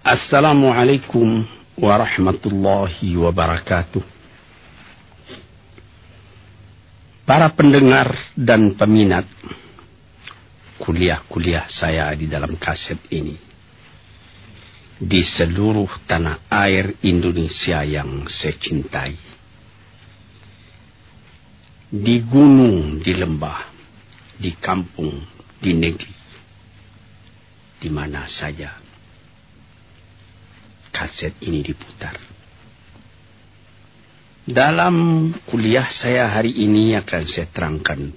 Assalamualaikum warahmatullahi wabarakatuh. Para pendengar dan peminat kuliah-kuliah saya di dalam kaset ini di seluruh tanah air Indonesia yang saya cintai. Di gunung, di lembah, di kampung, di negeri, di mana saja kaset ini diputar. Dalam kuliah saya hari ini akan saya terangkan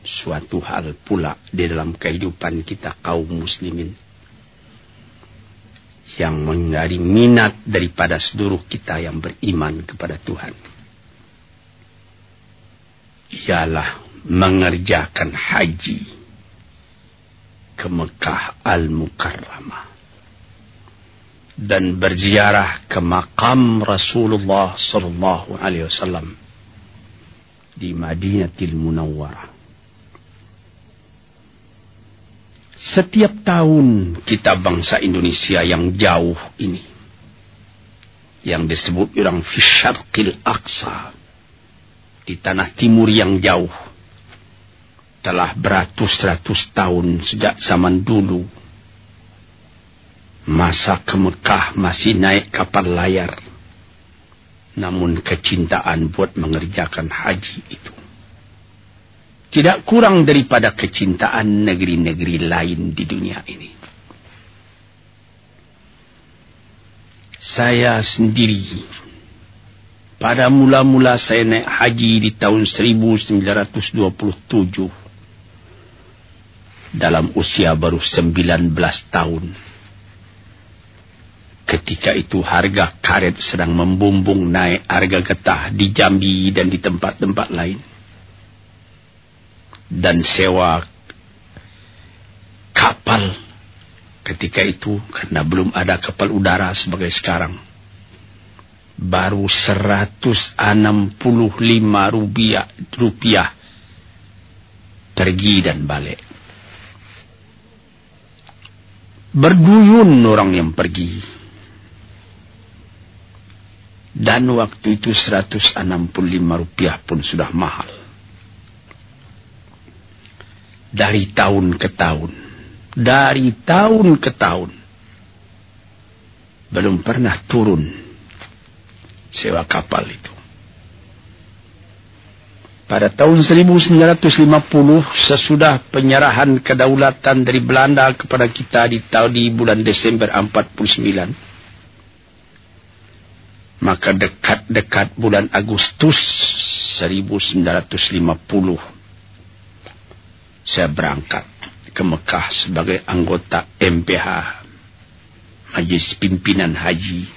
suatu hal pula di dalam kehidupan kita kaum muslimin yang menjadi minat daripada seluruh kita yang beriman kepada Tuhan. Ialah mengerjakan haji ke Mekah Al-Mukarramah dan berziarah ke makam Rasulullah sallallahu alaihi wasallam di Madinatul Munawwarah. Setiap tahun kita bangsa Indonesia yang jauh ini. Yang disebut orang Fisyarqil Aqsa. Di tanah timur yang jauh. Telah beratus-ratus tahun sejak zaman dulu. Masa ke Mekah masih naik kapal layar. Namun kecintaan buat mengerjakan haji itu tidak kurang daripada kecintaan negeri-negeri lain di dunia ini. Saya sendiri, pada mula-mula saya naik haji di tahun 1927, dalam usia baru 19 tahun. Ketika itu harga karet sedang membumbung naik harga getah di Jambi dan di tempat-tempat lain. Dan sewa kapal ketika itu karena belum ada kapal udara sebagai sekarang baru 165 rupiah, rupiah pergi dan balik. Berduyun orang yang pergi dan waktu itu 165 rupiah pun sudah mahal dari tahun ke tahun. Dari tahun ke tahun. Belum pernah turun sewa kapal itu. Pada tahun 1950 sesudah penyerahan kedaulatan dari Belanda kepada kita di tahun di bulan Desember 49 maka dekat-dekat bulan Agustus 1950 saya berangkat ke Mekah sebagai anggota MPH Majlis Pimpinan Haji.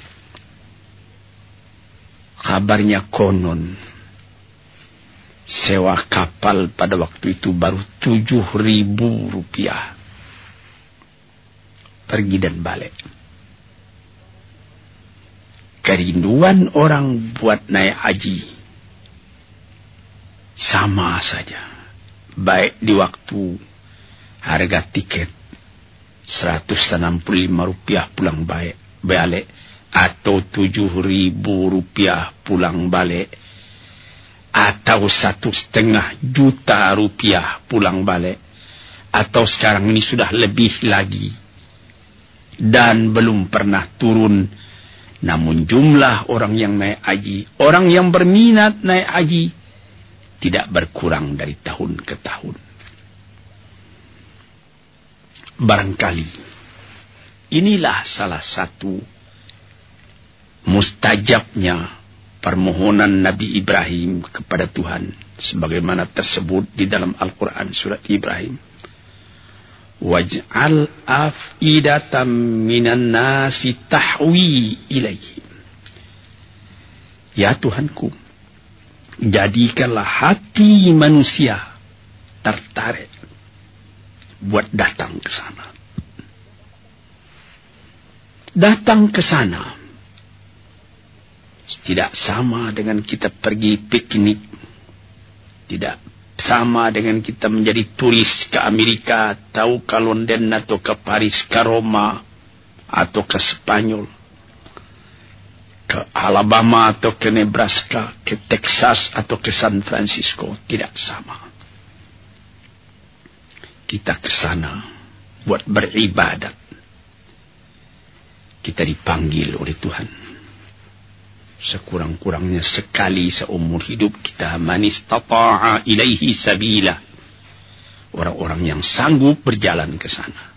Kabarnya konon sewa kapal pada waktu itu baru tujuh ribu rupiah. Pergi dan balik kerinduan orang buat naik haji. Sama saja. Baik di waktu harga tiket 165 rupiah pulang balik, balik atau 7 ribu rupiah pulang balik atau satu setengah juta rupiah pulang balik atau sekarang ini sudah lebih lagi. Dan belum pernah turun namun jumlah orang yang naik haji orang yang berminat naik haji tidak berkurang dari tahun ke tahun. Barangkali inilah salah satu mustajabnya permohonan Nabi Ibrahim kepada Tuhan sebagaimana tersebut di dalam Al-Qur'an surat Ibrahim. Waj'al af'idatam minan nasi tahwi ilaihim. Ya Tuhanku, jadikanlah hati manusia tertarik buat datang ke sana. Datang ke sana tidak sama dengan kita pergi piknik. Tidak sama dengan kita menjadi turis ke Amerika, tahu ke London atau ke Paris, ke Roma, atau ke Spanyol, ke Alabama atau ke Nebraska, ke Texas atau ke San Francisco, tidak sama. Kita ke sana buat beribadat. Kita dipanggil oleh Tuhan. Sekurang-kurangnya sekali seumur hidup kita manis tata'a ilaihi sabila. Orang-orang yang sanggup berjalan ke sana.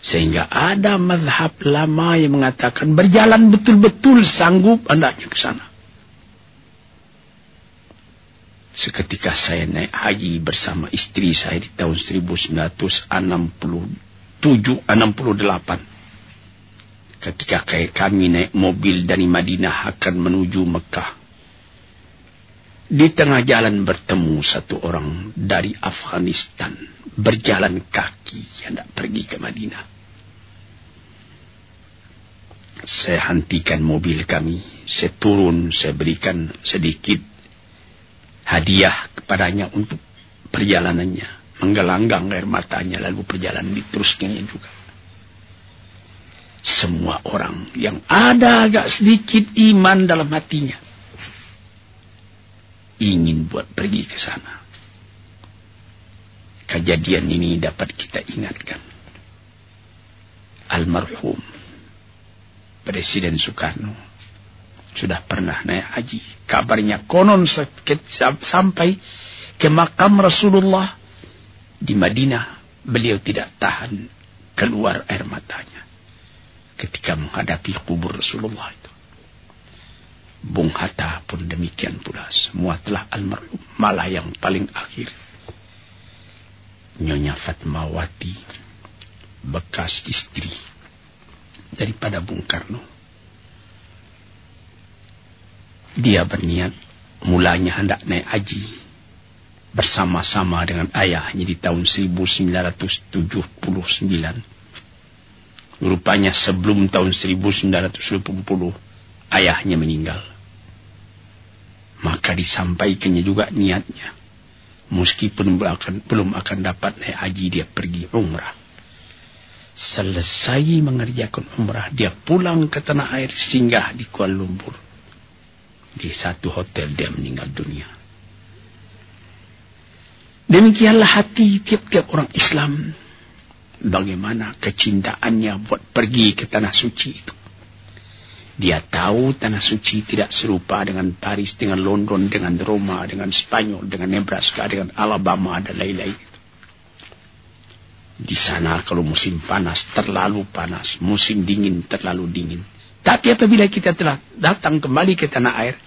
Sehingga ada mazhab lama yang mengatakan berjalan betul-betul sanggup anda ke sana. Seketika saya naik haji bersama istri saya di tahun 1967 68. Ketika kami naik mobil dari Madinah akan menuju Mekah. Di tengah jalan bertemu satu orang dari Afghanistan. Berjalan kaki hendak pergi ke Madinah. Saya hentikan mobil kami. Saya turun, saya berikan sedikit hadiah kepadanya untuk perjalanannya. Menggelanggang air matanya lalu perjalanan diterusnya juga. Semua orang yang ada agak sedikit iman dalam hatinya ingin buat pergi ke sana. Kejadian ini dapat kita ingatkan. Almarhum Presiden Soekarno sudah pernah naik haji. Kabarnya konon sampai ke makam Rasulullah di Madinah. Beliau tidak tahan keluar air matanya ketika menghadapi kubur Rasulullah itu. Bung Hatta pun demikian pula. Semua telah almarhum. Malah yang paling akhir. Nyonya Fatmawati. Bekas istri. Daripada Bung Karno. Dia berniat. Mulanya hendak naik haji. Bersama-sama dengan ayahnya di tahun 1979. Rupanya sebelum tahun 1980 ayahnya meninggal. Maka disampaikannya juga niatnya. Meskipun akan, belum akan dapat naik haji, dia pergi umrah. Selesai mengerjakan umrah, dia pulang ke tanah air singgah di Kuala Lumpur. Di satu hotel dia meninggal dunia. Demikianlah hati tiap-tiap orang Islam. Bagaimana kecintaannya buat pergi ke tanah suci itu. Dia tahu tanah suci tidak serupa dengan Paris, dengan London, dengan Roma, dengan Spanyol, dengan Nebraska, dengan Alabama, dan lain-lain. Di sana kalau musim panas terlalu panas, musim dingin terlalu dingin. Tapi apabila kita telah datang kembali ke tanah air,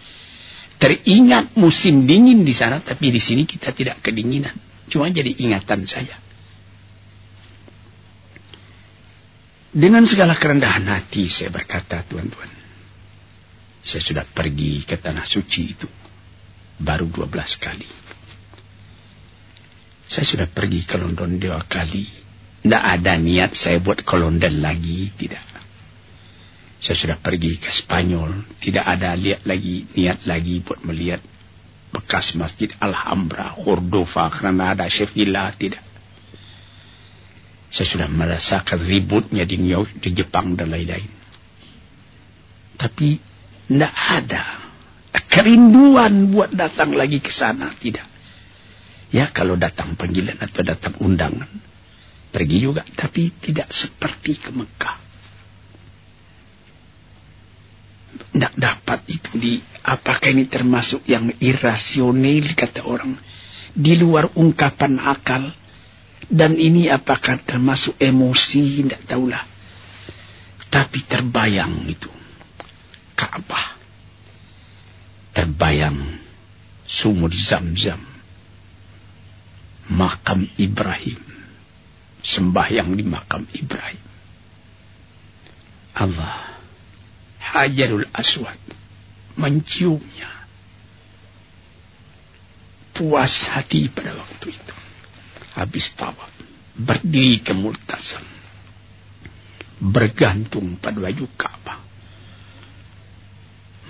teringat musim dingin di sana, tapi di sini kita tidak kedinginan. Cuma jadi ingatan saja. Dengan segala kerendahan hati saya berkata, tuan-tuan. Saya sudah pergi ke tanah suci itu. Baru 12 kali. Saya sudah pergi ke London dua kali. Tidak ada niat saya buat ke London lagi. Tidak. Saya sudah pergi ke Spanyol. Tidak ada lihat lagi, niat lagi buat melihat bekas masjid Alhambra, Cordova, Granada, Sevilla. Tidak. Saya sudah merasakan ributnya di New di Jepang dan lain-lain. Tapi tidak ada kerinduan buat datang lagi ke sana. Tidak. Ya kalau datang panggilan atau datang undangan. Pergi juga. Tapi tidak seperti ke Mekah. Tidak dapat itu di apakah ini termasuk yang irasional kata orang di luar ungkapan akal dan ini apakah termasuk emosi tidak tahulah tapi terbayang itu Ka'bah. Terbayang sumur zam-zam. Makam Ibrahim. Sembahyang di makam Ibrahim. Allah. Hajarul Aswad. Menciumnya. Puas hati pada waktu itu. Habis tawaf. Berdiri ke multazam. Bergantung pada baju Ka'bah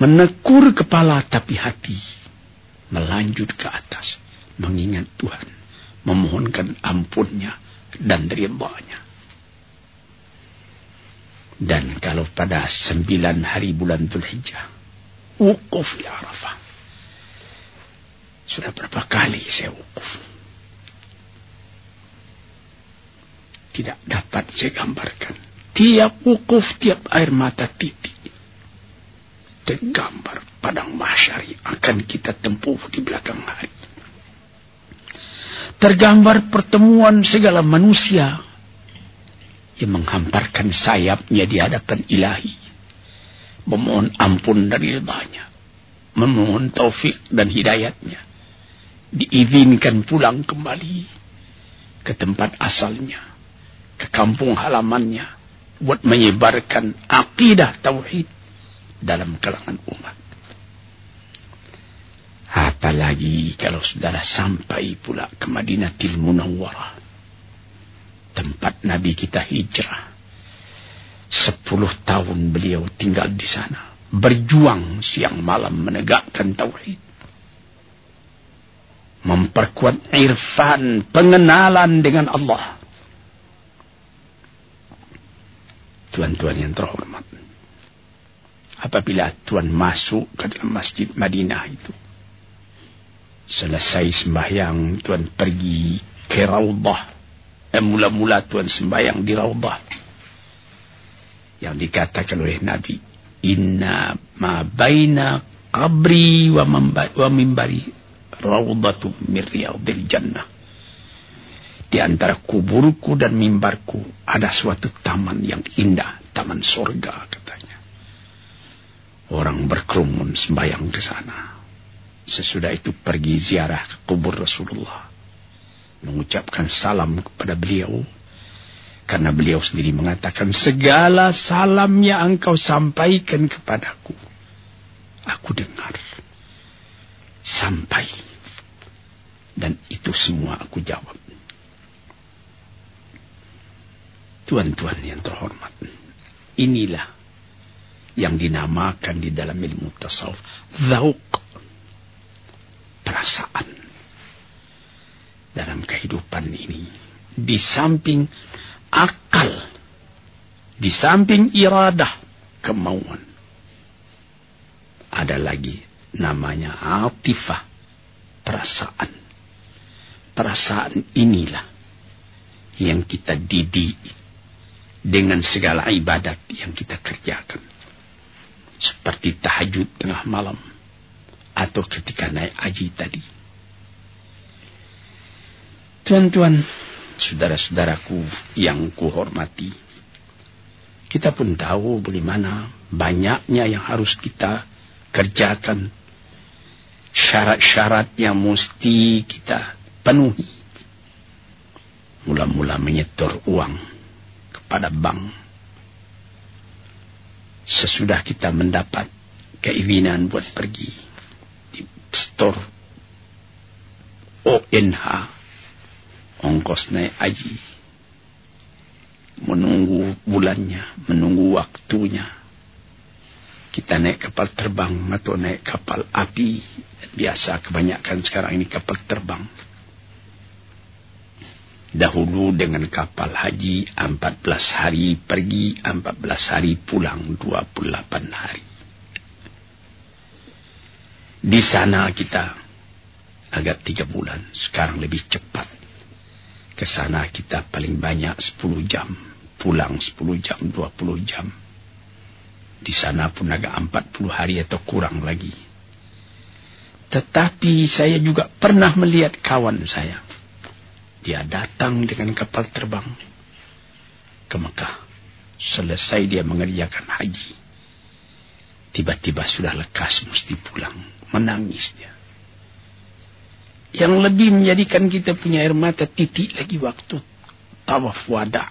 menekur kepala tapi hati melanjut ke atas mengingat Tuhan memohonkan ampunnya dan ridhanya Dan kalau pada sembilan hari bulan Hijjah, wukuf di Arafah. Sudah berapa kali saya wukuf. Tidak dapat saya gambarkan. Tiap wukuf, tiap air mata titik. Tergambar padang masyari akan kita tempuh di belakang hari. Tergambar pertemuan segala manusia yang menghamparkan sayapnya di hadapan ilahi. Memohon ampun dari ridhanya. Memohon taufik dan hidayatnya. Diizinkan pulang kembali ke tempat asalnya. Ke kampung halamannya. Buat menyebarkan akidah tauhid dalam kalangan umat. Apalagi kalau saudara sampai pula ke Madinatil Munawwarah tempat Nabi kita hijrah. Sepuluh tahun beliau tinggal di sana. Berjuang siang malam menegakkan tauhid. Memperkuat irfan, pengenalan dengan Allah. Tuan-tuan yang terhormat. Apabila tuan masuk ke dalam masjid Madinah itu. Selesai sembahyang, tuan pergi ke Raudah eh, mula-mula Tuhan sembahyang di Raudah. Yang dikatakan oleh Nabi, Inna ma baina qabri wa, wa mimbari raudatu min riyadil jannah. Di antara kuburku dan mimbarku ada suatu taman yang indah, taman sorga katanya. Orang berkerumun sembahyang ke sana. Sesudah itu pergi ziarah ke kubur Rasulullah mengucapkan salam kepada beliau. Karena beliau sendiri mengatakan, segala salam yang engkau sampaikan kepadaku. Aku dengar. Sampai. Dan itu semua aku jawab. Tuan-tuan yang terhormat. Inilah yang dinamakan di dalam ilmu tasawuf. Zauk. Perasaan dalam kehidupan ini. Di samping akal, di samping iradah, kemauan. Ada lagi namanya atifah, perasaan. Perasaan inilah yang kita didik dengan segala ibadat yang kita kerjakan. Seperti tahajud tengah malam atau ketika naik haji tadi Tuan-tuan, saudara-saudaraku yang kuhormati, kita pun tahu bagaimana banyaknya yang harus kita kerjakan. Syarat-syarat yang mesti kita penuhi. Mula-mula menyetor uang kepada bank. Sesudah kita mendapat keinginan buat pergi di store ONH ongkos naik haji. Menunggu bulannya, menunggu waktunya. Kita naik kapal terbang atau naik kapal api. Biasa kebanyakan sekarang ini kapal terbang. Dahulu dengan kapal haji 14 hari pergi, 14 hari pulang, 28 hari. Di sana kita agak tiga bulan, sekarang lebih cepat. Ke sana kita paling banyak 10 jam. Pulang 10 jam, 20 jam. Di sana pun agak 40 hari atau kurang lagi. Tetapi saya juga pernah melihat kawan saya. Dia datang dengan kapal terbang ke Mekah. Selesai dia mengerjakan haji. Tiba-tiba sudah lekas mesti pulang. Menangis dia. Yang lebih menjadikan kita punya air mata titik lagi waktu tawaf wada.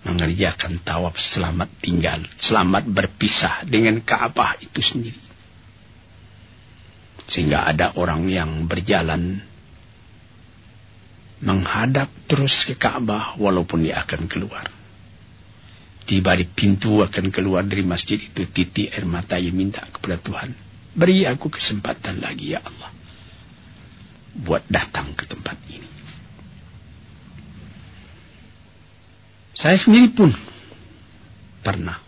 Mengerjakan tawaf selamat tinggal, selamat berpisah dengan Ka'bah itu sendiri. Sehingga ada orang yang berjalan menghadap terus ke Ka'bah walaupun dia akan keluar. Tiba di pintu akan keluar dari masjid itu titik air mata yang minta kepada Tuhan. Beri aku kesempatan lagi ya Allah buat datang ke tempat ini. Saya sendiri pun Pernah.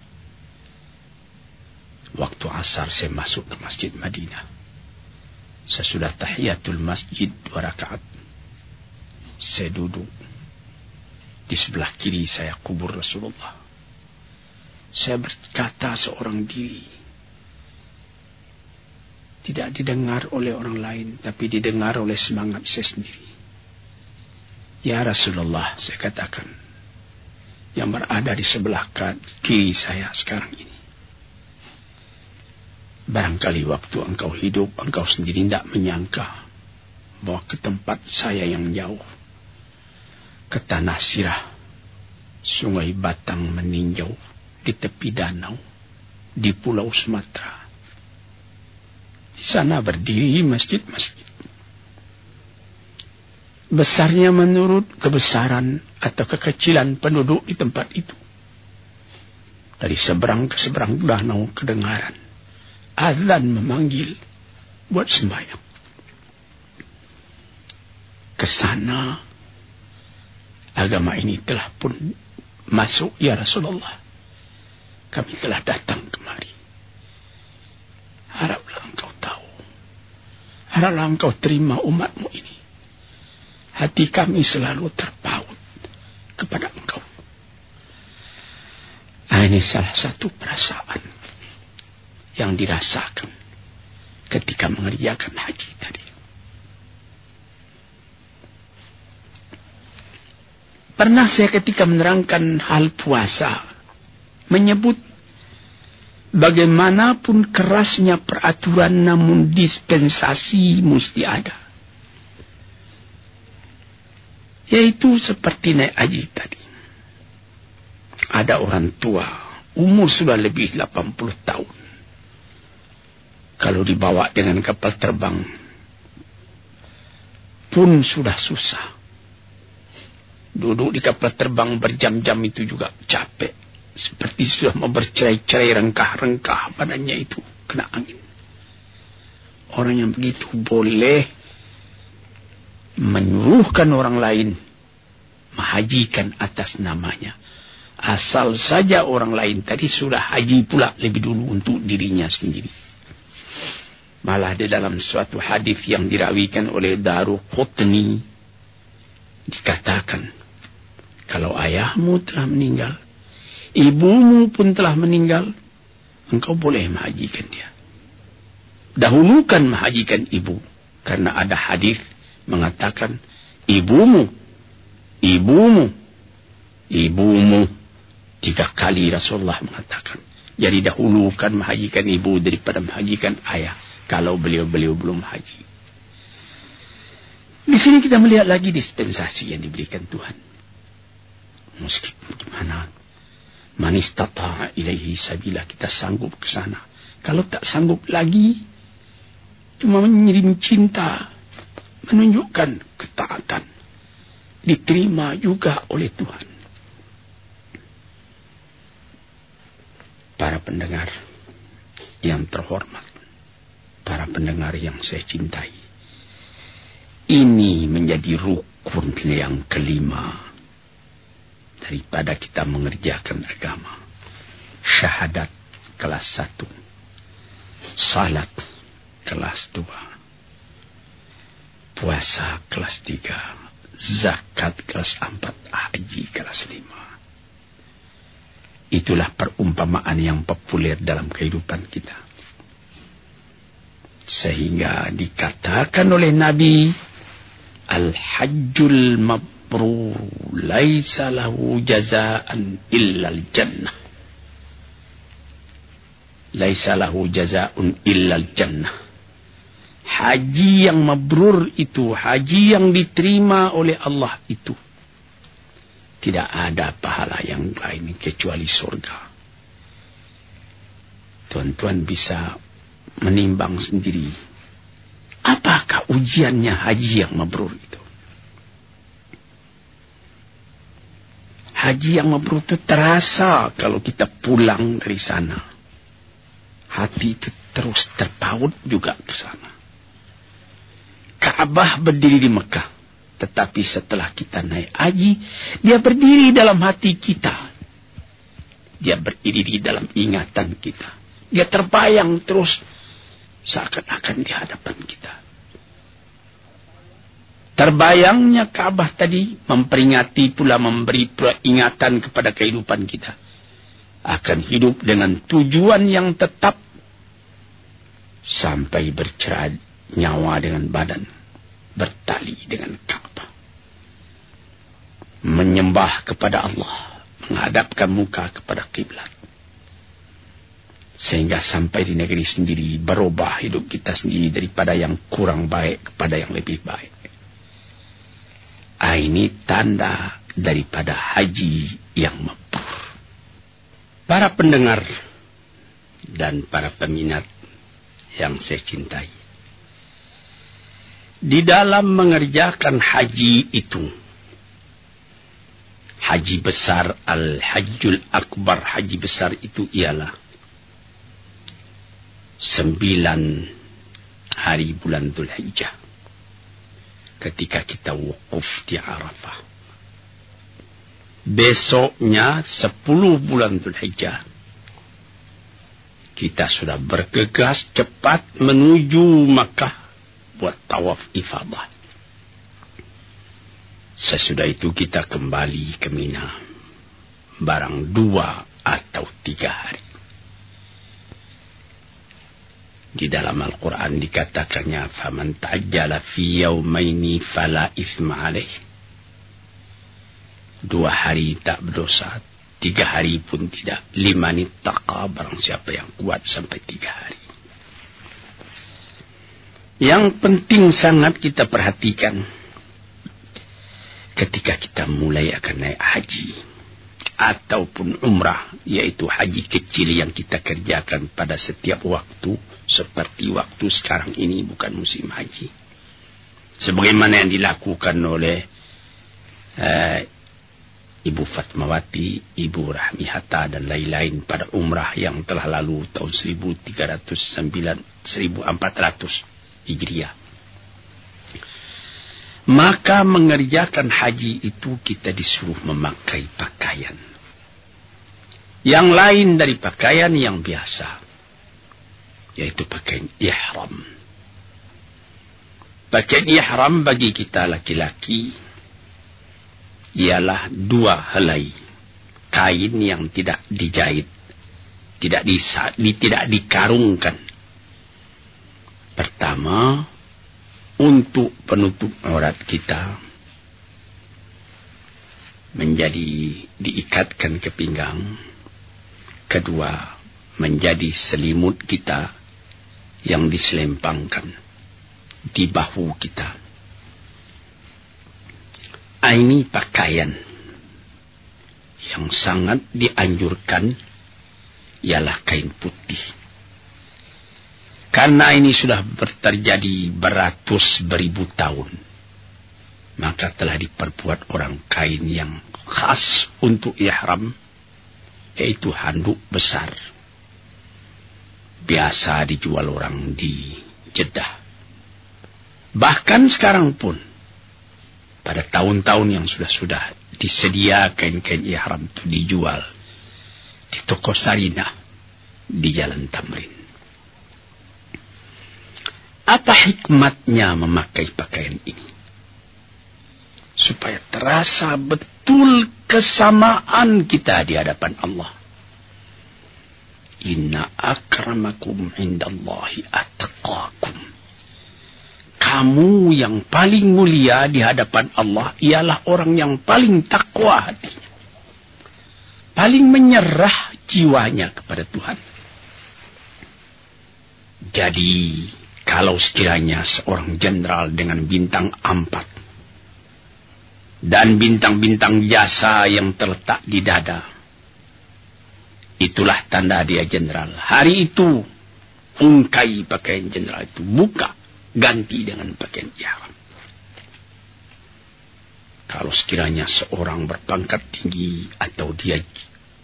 Waktu asar saya masuk ke masjid Madinah. Sesudah tahiyatul masjid dua rakaat. Saya duduk. Di sebelah kiri saya kubur Rasulullah. Saya berkata seorang diri. Tidak didengar oleh orang lain. Tapi didengar oleh semangat saya sendiri. Ya Rasulullah, saya katakan. Yang berada di sebelah kiri saya sekarang ini. Barangkali waktu engkau hidup, engkau sendiri tidak menyangka bahwa ke tempat saya yang jauh, ke tanah sirah, sungai Batang meninjau di tepi danau, di pulau Sumatera. Di sana berdiri masjid-masjid. Besarnya menurut kebesaran atau kekecilan penduduk di tempat itu. Dari seberang ke seberang danau kedengaran azan memanggil buat sembahyang. Ke sana agama ini telah pun masuk ya Rasulullah. Kami telah datang kemari. Haraplah engkau tahu. Haraplah engkau terima umatmu ini. Hati kami selalu terpaut kepada engkau. Nah, ini salah satu perasaan yang dirasakan ketika mengerjakan haji tadi. Pernah saya ketika menerangkan hal puasa menyebut bagaimanapun kerasnya peraturan namun dispensasi mesti ada. Yaitu seperti naik haji tadi. Ada orang tua, umur sudah lebih 80 tahun kalau dibawa dengan kapal terbang pun sudah susah. Duduk di kapal terbang berjam-jam itu juga capek. Seperti sudah mau bercerai-cerai rengkah-rengkah badannya itu kena angin. Orang yang begitu boleh menyuruhkan orang lain menghajikan atas namanya. Asal saja orang lain tadi sudah haji pula lebih dulu untuk dirinya sendiri. Malah di dalam suatu hadis yang dirawikan oleh Daru Qutni dikatakan kalau ayahmu telah meninggal, ibumu pun telah meninggal, engkau boleh menghajikan dia. Dahulukan menghajikan ibu karena ada hadis mengatakan ibumu, ibumu, ibumu tiga kali Rasulullah mengatakan. Jadi dahulukan menghajikan ibu daripada menghajikan ayah kalau beliau-beliau belum haji. Di sini kita melihat lagi dispensasi yang diberikan Tuhan. Meskipun gimana, manis tata ilahi sabila kita sanggup ke sana. Kalau tak sanggup lagi, cuma menyirim cinta, menunjukkan ketaatan, diterima juga oleh Tuhan. Para pendengar yang terhormat para pendengar yang saya cintai. Ini menjadi rukun yang kelima daripada kita mengerjakan agama. Syahadat kelas satu. Salat kelas dua. Puasa kelas tiga. Zakat kelas empat. Haji kelas lima. Itulah perumpamaan yang populer dalam kehidupan kita. Sehingga dikatakan oleh Nabi Al-Hajjul Mabrur Laisa lahu jazaan illa al-jannah Laisa lahu jazaun illa al-jannah Haji yang mabrur itu Haji yang diterima oleh Allah itu Tidak ada pahala yang lain kecuali surga Tuan-tuan bisa menimbang sendiri. Apakah ujiannya haji yang mabrur itu? Haji yang mabrur itu terasa kalau kita pulang dari sana. Hati itu terus terpaut juga ke sana. Ka'bah berdiri di Mekah. Tetapi setelah kita naik haji, dia berdiri dalam hati kita. dia berdiri di dalam ingatan kita. Dia terbayang terus seakan-akan di hadapan kita. Terbayangnya Ka'bah tadi memperingati pula memberi peringatan kepada kehidupan kita. Akan hidup dengan tujuan yang tetap sampai bercerai nyawa dengan badan. Bertali dengan Ka'bah. Menyembah kepada Allah. Menghadapkan muka kepada kiblat. Sehingga sampai di negeri sendiri berubah hidup kita sendiri daripada yang kurang baik kepada yang lebih baik. Ah, ini tanda daripada haji yang mempur. Para pendengar dan para peminat yang saya cintai. Di dalam mengerjakan haji itu, haji besar al-hajjul akbar, haji besar itu ialah sembilan hari bulan Dhul Hijjah ketika kita wukuf di Arafah. Besoknya sepuluh bulan Dhul Hijjah. Kita sudah bergegas cepat menuju Makkah buat tawaf ifadah. Sesudah itu kita kembali ke Mina. Barang dua atau tiga hari. Di dalam Al-Quran dikatakannya, "Faman ta'ajjala fi yawmaini fala isma alaih." Dua hari tak berdosa, tiga hari pun tidak. Lima ni taqa barang siapa yang kuat sampai tiga hari. Yang penting sangat kita perhatikan ketika kita mulai akan naik haji ataupun umrah, yaitu haji kecil yang kita kerjakan pada setiap waktu, seperti waktu sekarang ini bukan musim haji. Sebagaimana yang dilakukan oleh uh, Ibu Fatmawati, Ibu Rahmi Hatta dan lain-lain pada umrah yang telah lalu tahun 1309, 1400 Hijriah. Maka mengerjakan haji itu kita disuruh memakai pakaian yang lain dari pakaian yang biasa. Yaitu pakaian ihram. Pakaian ihram bagi kita laki-laki ialah dua helai kain yang tidak dijahit, tidak di, tidak dikarungkan. Pertama, untuk penutup aurat kita menjadi diikatkan ke pinggang Kedua, menjadi selimut kita yang diselempangkan di bahu kita. Ini pakaian yang sangat dianjurkan ialah kain putih. Karena ini sudah terjadi beratus beribu tahun. Maka telah diperbuat orang kain yang khas untuk ihram yaitu handuk besar. Biasa dijual orang di Jeddah. Bahkan sekarang pun, pada tahun-tahun yang sudah-sudah disedia kain-kain ihram itu dijual di toko Sarinah di Jalan Tamrin. Apa hikmatnya memakai pakaian ini? Supaya terasa betul kesamaan kita di hadapan Allah. Inna akramakum indallahi atqakum. Kamu yang paling mulia di hadapan Allah ialah orang yang paling takwa hatinya. Paling menyerah jiwanya kepada Tuhan. Jadi, kalau sekiranya seorang jenderal dengan bintang empat dan bintang-bintang jasa yang terletak di dada. Itulah tanda dia jenderal. Hari itu, ungkai pakaian jenderal itu. Buka, ganti dengan pakaian ihram. Kalau sekiranya seorang berpangkat tinggi, atau dia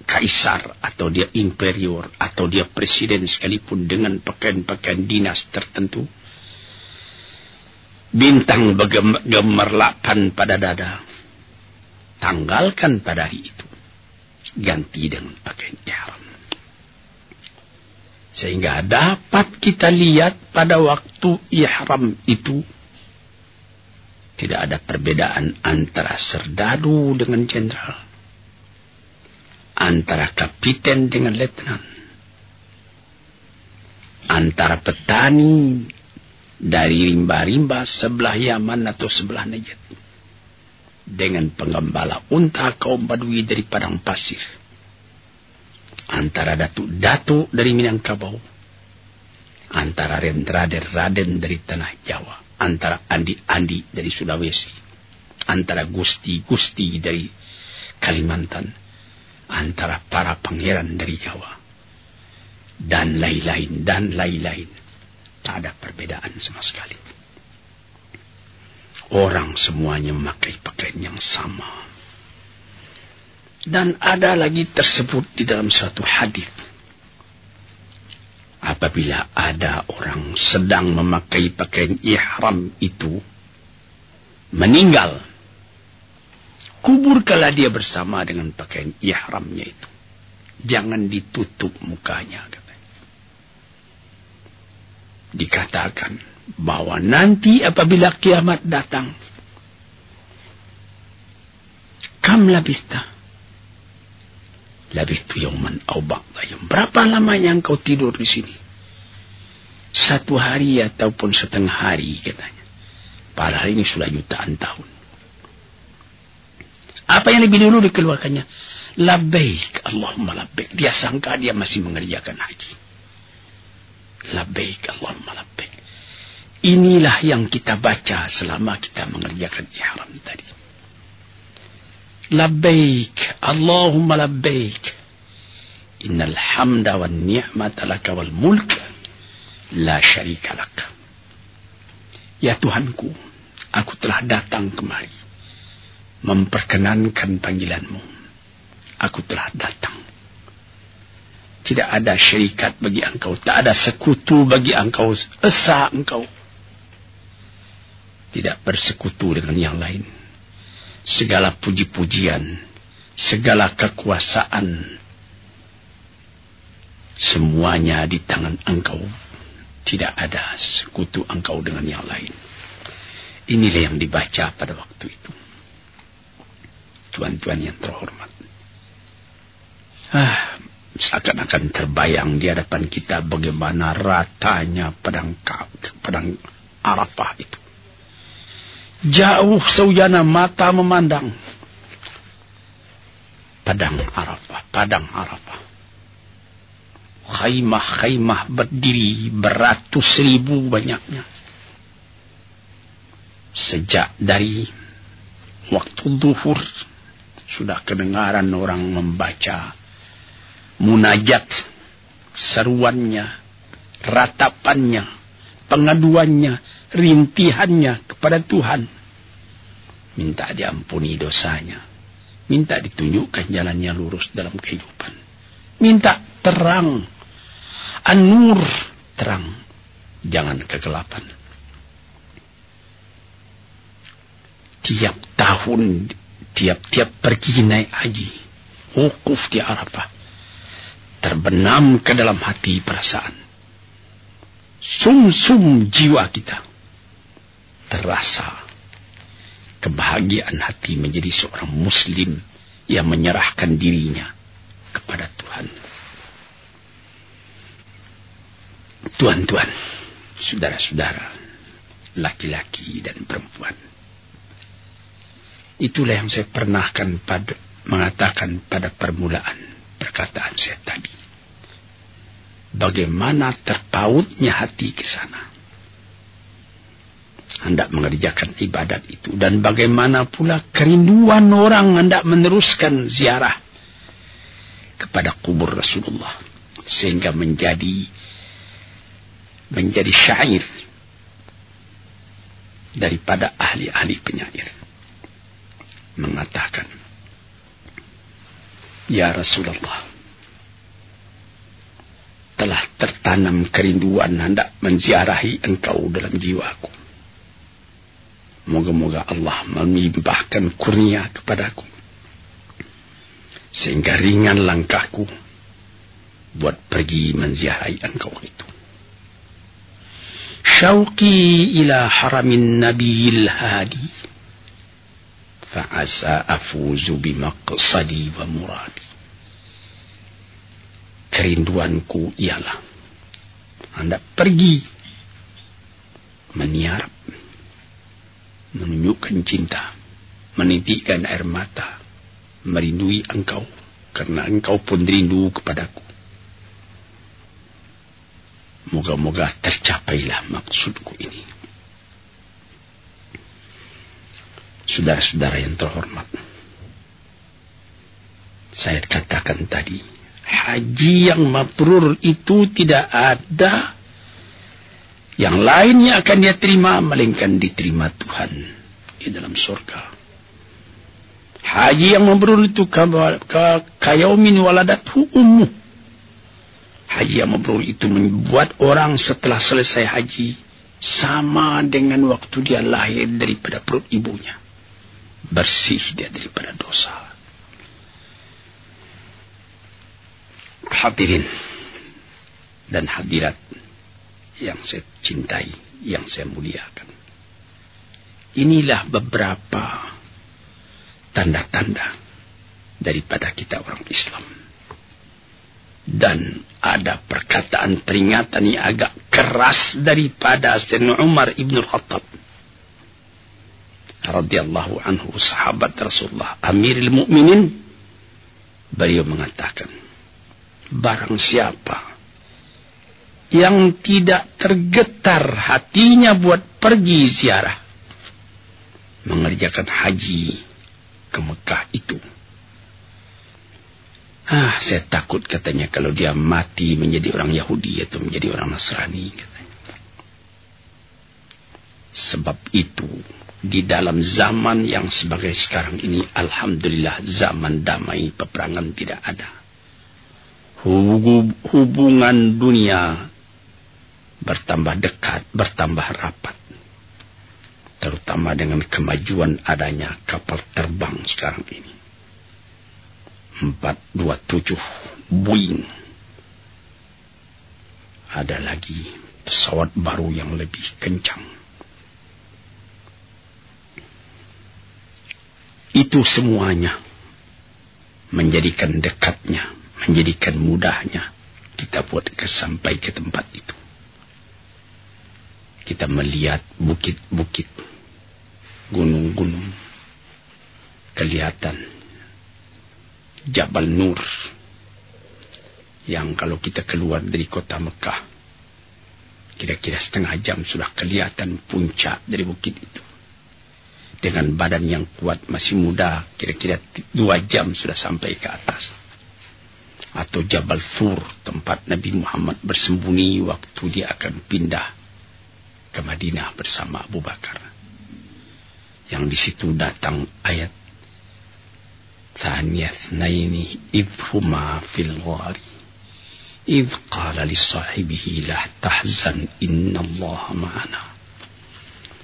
kaisar, atau dia imperior, atau dia presiden sekalipun dengan pakaian-pakaian dinas tertentu, bintang bergemerlapan pada dada tanggalkan pada hari itu. Ganti dengan pakaian Sehingga dapat kita lihat pada waktu ihram itu tidak ada perbedaan antara serdadu dengan jenderal. Antara kapiten dengan letnan. Antara petani dari rimba-rimba sebelah Yaman atau sebelah Najd. Dengan penggembala unta kaum Badui dari padang pasir. Antara datu-datu dari Minangkabau. Antara raden-raden dari tanah Jawa antara andi-andi dari Sulawesi, antara gusti-gusti dari Kalimantan, antara para pangeran dari Jawa, dan lain-lain, dan lain-lain. Tak ada perbedaan sama sekali. Orang semuanya memakai pakaian yang sama. Dan ada lagi tersebut di dalam suatu hadis. Apabila ada orang sedang memakai pakaian ihram itu meninggal kuburkanlah dia bersama dengan pakaian ihramnya itu. Jangan ditutup mukanya dikatakan bahwa nanti apabila kiamat datang kam labista Labistu yawman au ba'da Berapa lamanya engkau tidur di sini? Satu hari ataupun setengah hari katanya. Padahal ini sudah jutaan tahun. Apa yang lebih dulu dikeluarkannya? Labbaik Allahumma labbaik. Dia sangka dia masih mengerjakan haji. Labbaik Allahumma labbaik. Inilah yang kita baca selama kita mengerjakan ihram tadi. Labbaik, Allahumma labbaik. Innal hamda wa ni'mata laka wal mulk la syarika lak. Ya Tuhanku, aku telah datang kemari memperkenankan panggilanmu. Aku telah datang. Tidak ada syarikat bagi engkau, tak ada sekutu bagi engkau, esa engkau tidak bersekutu dengan yang lain segala puji-pujian, segala kekuasaan, semuanya di tangan engkau. Tidak ada sekutu engkau dengan yang lain. Inilah yang dibaca pada waktu itu. Tuan-tuan yang terhormat. Ah, seakan-akan terbayang di hadapan kita bagaimana ratanya padang padang Arafah itu. Jauh saujana mata memandang. Padang Arafah, padang Arafah. Khaimah-khaimah berdiri beratus ribu banyaknya. Sejak dari waktu duhur sudah kedengaran orang membaca munajat seruannya, ratapannya, pengaduannya, rintihannya kepada Tuhan. Minta diampuni dosanya. Minta ditunjukkan jalannya lurus dalam kehidupan. Minta terang. Anur terang. Jangan kegelapan. Tiap tahun, tiap-tiap pergi naik haji. Wukuf di Arafah. Terbenam ke dalam hati perasaan. Sum-sum jiwa kita terasa kebahagiaan hati menjadi seorang muslim yang menyerahkan dirinya kepada Tuhan. Tuan-tuan, saudara-saudara, laki-laki dan perempuan. Itulah yang saya pernahkan pada mengatakan pada permulaan perkataan saya tadi. Bagaimana terpautnya hati ke sana hendak mengerjakan ibadat itu. Dan bagaimana pula kerinduan orang hendak meneruskan ziarah kepada kubur Rasulullah. Sehingga menjadi menjadi syair daripada ahli-ahli penyair. Mengatakan Ya Rasulullah telah tertanam kerinduan hendak menziarahi engkau dalam jiwaku Moga-moga Allah melimpahkan kurnia kepadaku. Sehingga ringan langkahku buat pergi menziarahi engkau itu. Syauqi ila haramin nabiyil hadi. Fa'asa afuzu bimaqsadi wa muradi. Kerinduanku ialah anda pergi meniarap, menunjukkan cinta, menitikkan air mata, merindui engkau, karena engkau pun rindu kepadaku. Moga-moga tercapailah maksudku ini. Saudara-saudara yang terhormat. Saya katakan tadi, haji yang mabrur itu tidak ada yang lainnya akan dia terima melainkan diterima Tuhan di dalam surga. Haji yang mabrur itu kayaumin waladathu ummu. Haji yang mabrur itu membuat orang setelah selesai haji sama dengan waktu dia lahir daripada perut ibunya. Bersih dia daripada dosa. hadirin dan hadirat yang saya cintai, yang saya muliakan. Inilah beberapa tanda-tanda daripada kita orang Islam. Dan ada perkataan peringatan yang agak keras daripada Sayyidina Umar Ibn Khattab. radhiyallahu anhu sahabat Rasulullah Amirul Mukminin beliau mengatakan barang siapa yang tidak tergetar hatinya buat pergi ziarah mengerjakan haji ke Mekah itu. Ah, saya takut katanya kalau dia mati menjadi orang Yahudi atau menjadi orang Nasrani katanya. Sebab itu di dalam zaman yang sebagai sekarang ini alhamdulillah zaman damai peperangan tidak ada hubungan dunia bertambah dekat, bertambah rapat. Terutama dengan kemajuan adanya kapal terbang sekarang ini. 427 Boeing. Ada lagi pesawat baru yang lebih kencang. Itu semuanya menjadikan dekatnya menjadikan mudahnya kita buat sampai ke tempat itu. Kita melihat bukit-bukit, gunung-gunung, kelihatan Jabal Nur yang kalau kita keluar dari kota Mekah kira-kira setengah jam sudah kelihatan puncak dari bukit itu. Dengan badan yang kuat masih muda kira-kira dua jam sudah sampai ke atas. Atau Jabal Thur tempat Nabi Muhammad bersembunyi waktu dia akan pindah ke Madinah bersama Abu Bakar. Yang di situ datang ayat Thaniyat naini idhuma fil ghari idh qala li sahibihi la tahzan inna Allah ma'ana.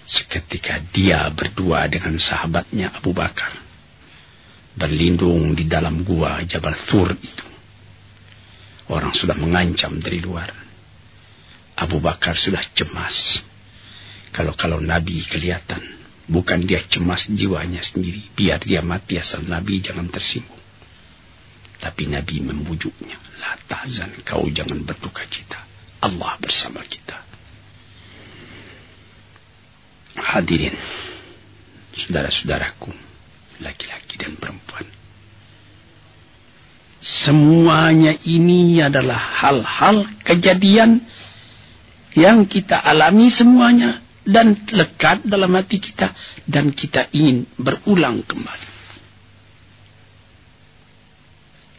Seketika dia berdua dengan sahabatnya Abu Bakar berlindung di dalam gua Jabal Thur itu Orang sudah mengancam dari luar. Abu Bakar sudah cemas. Kalau-kalau Nabi kelihatan. Bukan dia cemas jiwanya sendiri. Biar dia mati asal Nabi jangan tersinggung. Tapi Nabi membujuknya. La tahzan kau jangan berduka cita. Allah bersama kita. Hadirin. Saudara-saudaraku. Laki-laki dan perempuan Semuanya ini adalah hal-hal kejadian yang kita alami semuanya dan lekat dalam hati kita dan kita ingin berulang kembali.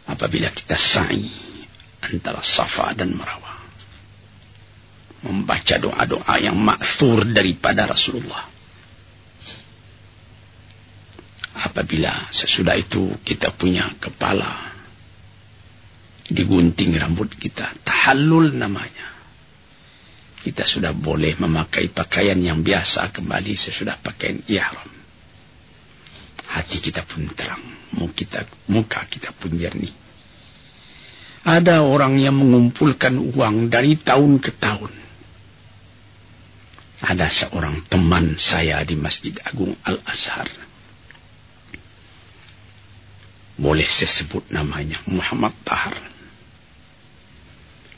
Apabila kita sa'i antara Safa dan Marwah membaca doa-doa yang maksur daripada Rasulullah. Apabila sesudah itu kita punya kepala digunting rambut kita. Tahallul namanya. Kita sudah boleh memakai pakaian yang biasa kembali sesudah pakaian ihram. Hati kita pun terang. Muka kita, muka kita pun jernih. Ada orang yang mengumpulkan uang dari tahun ke tahun. Ada seorang teman saya di Masjid Agung Al-Azhar. Boleh saya sebut namanya Muhammad Tahar.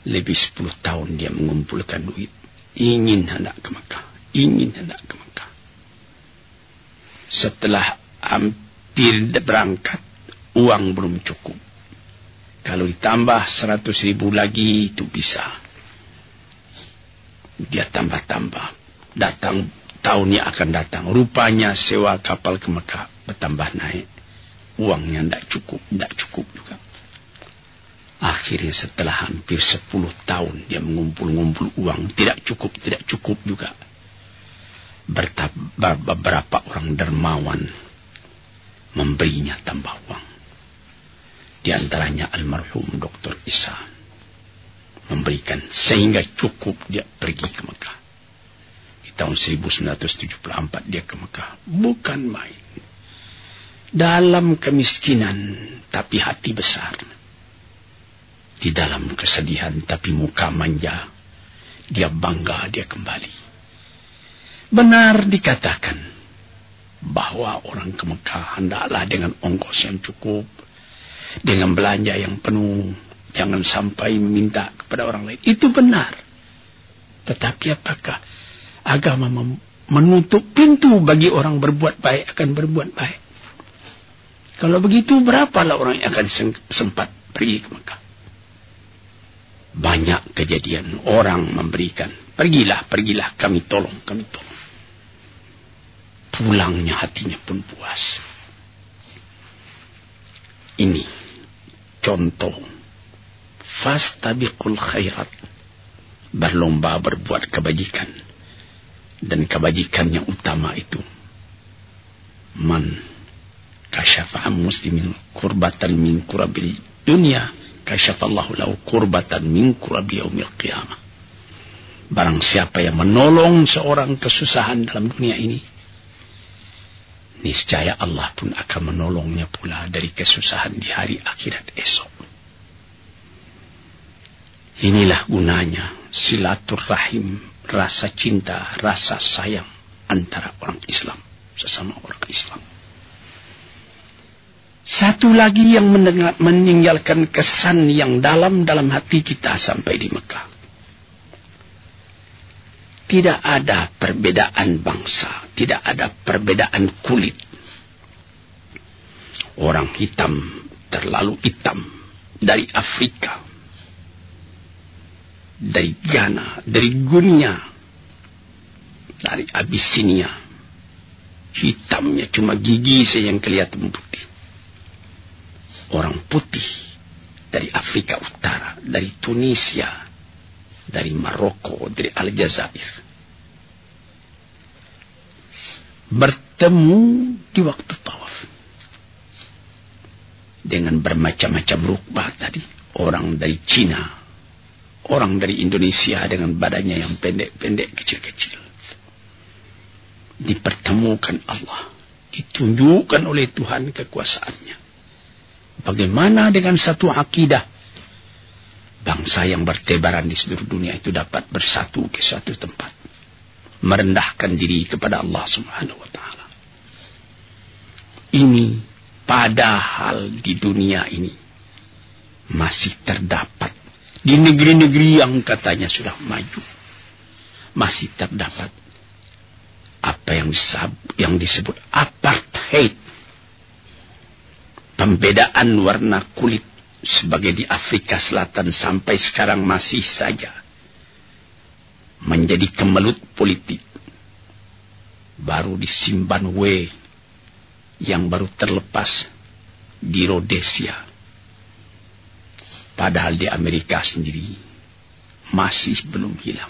Lebih 10 tahun dia mengumpulkan duit. Ingin hendak ke Mekah. Ingin hendak ke Mekah. Setelah hampir berangkat, uang belum cukup kalau ditambah seratus ribu lagi itu bisa. Dia tambah-tambah. Datang tahunnya akan datang. Rupanya sewa kapal ke Mekah bertambah naik. Uangnya tidak cukup, tidak cukup juga. Akhirnya setelah hampir sepuluh tahun dia mengumpul-ngumpul uang. Tidak cukup, tidak cukup juga. Beberapa orang dermawan memberinya tambah uang. Di antaranya almarhum Dr. Isa. Memberikan sehingga cukup dia pergi ke Mekah. Di tahun 1974 dia ke Mekah. Bukan main. Dalam kemiskinan tapi hati besar. Di dalam kesedihan tapi muka manja. Dia bangga dia kembali. Benar dikatakan bahwa orang ke Mekah hendaklah dengan ongkos yang cukup dengan belanja yang penuh. Jangan sampai meminta kepada orang lain. Itu benar. Tetapi apakah agama menutup pintu bagi orang berbuat baik akan berbuat baik? Kalau begitu berapalah orang yang akan sempat pergi ke Mekah? Banyak kejadian orang memberikan. Pergilah, pergilah, kami tolong, kami tolong. Pulangnya hatinya pun puas. Ini contoh. Fastabiqul khairat. Berlomba berbuat kebajikan. Dan kebajikan yang utama itu. Man kasyafa'an muslimin kurbatan min kurabil dunia. Kasyafallahu lahu kurbatan min kurabi yaumil qiyamah. Barang siapa yang menolong seorang kesusahan dalam dunia ini niscaya Allah pun akan menolongnya pula dari kesusahan di hari akhirat esok. Inilah gunanya silaturahim, rasa cinta, rasa sayang antara orang Islam, sesama orang Islam. Satu lagi yang meninggalkan kesan yang dalam dalam hati kita sampai di Mekah. Tidak ada perbedaan bangsa, tidak ada perbedaan kulit. Orang hitam terlalu hitam dari Afrika, dari Ghana, dari Guinea, dari Abyssinia. Hitamnya cuma gigi saja yang kelihatan putih. Orang putih dari Afrika Utara, dari Tunisia, dari Maroko, dari Aljazair. Bertemu di waktu tawaf. Dengan bermacam-macam rukbah tadi. Orang dari Cina. Orang dari Indonesia dengan badannya yang pendek-pendek kecil-kecil. Dipertemukan Allah. Ditunjukkan oleh Tuhan kekuasaannya. Bagaimana dengan satu akidah bangsa yang bertebaran di seluruh dunia itu dapat bersatu ke suatu tempat. Merendahkan diri kepada Allah subhanahu wa. Ini padahal di dunia ini masih terdapat. Di negeri-negeri yang katanya sudah maju. Masih terdapat apa yang disebut apartheid. Pembedaan warna kulit sebagai di Afrika Selatan sampai sekarang masih saja menjadi kemelut politik. Baru di Zimbabwe yang baru terlepas di Rhodesia. Padahal di Amerika sendiri masih belum hilang.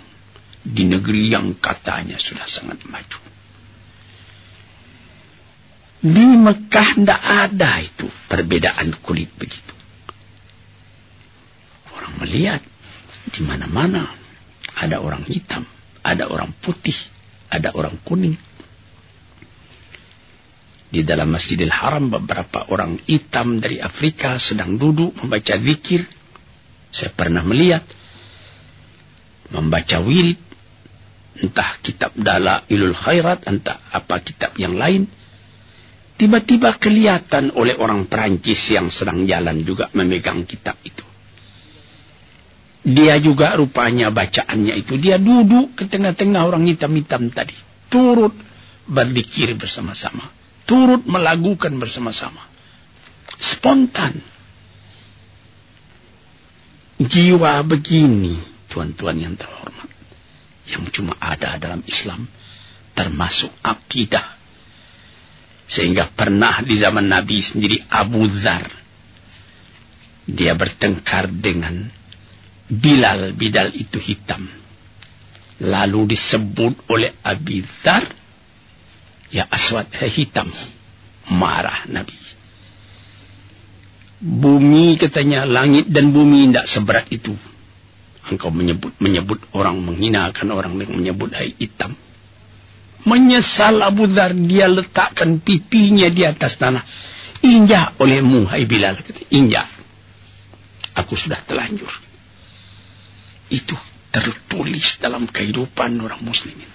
Di negeri yang katanya sudah sangat maju. Di Mekah tidak ada itu perbedaan kulit begitu melihat di mana-mana ada orang hitam, ada orang putih, ada orang kuning. Di dalam Masjidil Haram beberapa orang hitam dari Afrika sedang duduk membaca zikir Saya pernah melihat membaca wirid entah kitab Dala Ilul Khairat, entah apa kitab yang lain. Tiba-tiba kelihatan oleh orang Perancis yang sedang jalan juga memegang kitab itu. Dia juga rupanya bacaannya itu. Dia duduk ke tengah-tengah orang hitam-hitam tadi. Turut berdikir bersama-sama. Turut melagukan bersama-sama. Spontan. Jiwa begini, tuan-tuan yang terhormat yang cuma ada dalam Islam termasuk akidah sehingga pernah di zaman Nabi sendiri Abu Zar. Dia bertengkar dengan Bilal. Bilal itu hitam. Lalu disebut oleh Abi Zar ya aswad hitam. Marah Nabi. Bumi katanya langit dan bumi tidak seberat itu. Engkau menyebut menyebut orang menghinakan orang yang menyebut hai hitam. Menyesal Abu Dhar dia letakkan pipinya di atas tanah. Injak olehmu hai Bilal. Injak. Aku sudah telanjur. Itu tertulis dalam kehidupan orang muslimin.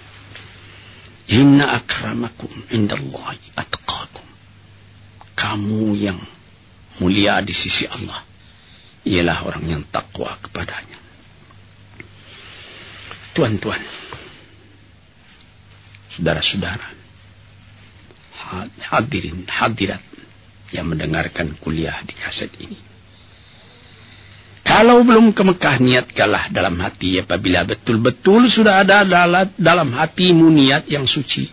Inna akramakum indallahi atqakum. Kamu yang mulia di sisi Allah. Ialah orang yang takwa kepadanya. Tuan-tuan, saudara-saudara, hadirin, hadirat yang mendengarkan kuliah di kaset ini. Kalau belum ke Mekah niatkanlah dalam hati apabila betul-betul sudah ada dalam hatimu niat yang suci.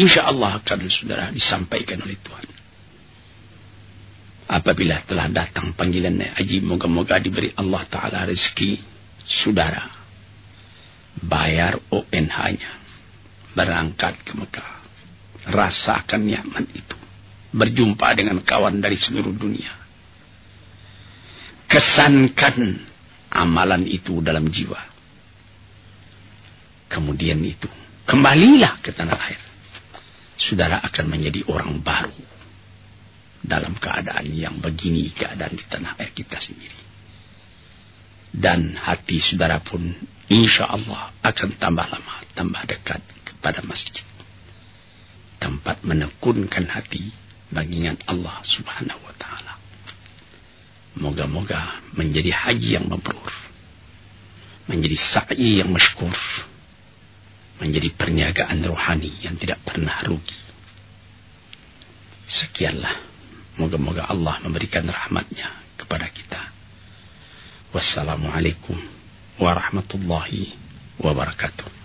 Insya Allah akan saudara disampaikan oleh Tuhan. Apabila telah datang panggilan haji, moga-moga diberi Allah Ta'ala rezeki saudara bayar ONH-nya, berangkat ke Mekah. Rasakan nyaman itu. Berjumpa dengan kawan dari seluruh dunia. Kesankan amalan itu dalam jiwa. Kemudian itu, kembalilah ke tanah air. Saudara akan menjadi orang baru. Dalam keadaan yang begini keadaan di tanah air kita sendiri. Dan hati saudara pun insya Allah akan tambah lama, tambah dekat kepada masjid. Tempat menekunkan hati bagingan Allah subhanahu wa ta'ala. Moga-moga menjadi haji yang mabrur. Menjadi sa'i yang masykur. Menjadi perniagaan rohani yang tidak pernah rugi. Sekianlah. Moga-moga Allah memberikan rahmatnya kepada kita. Wassalamualaikum warahmatullahi wabarakatuh.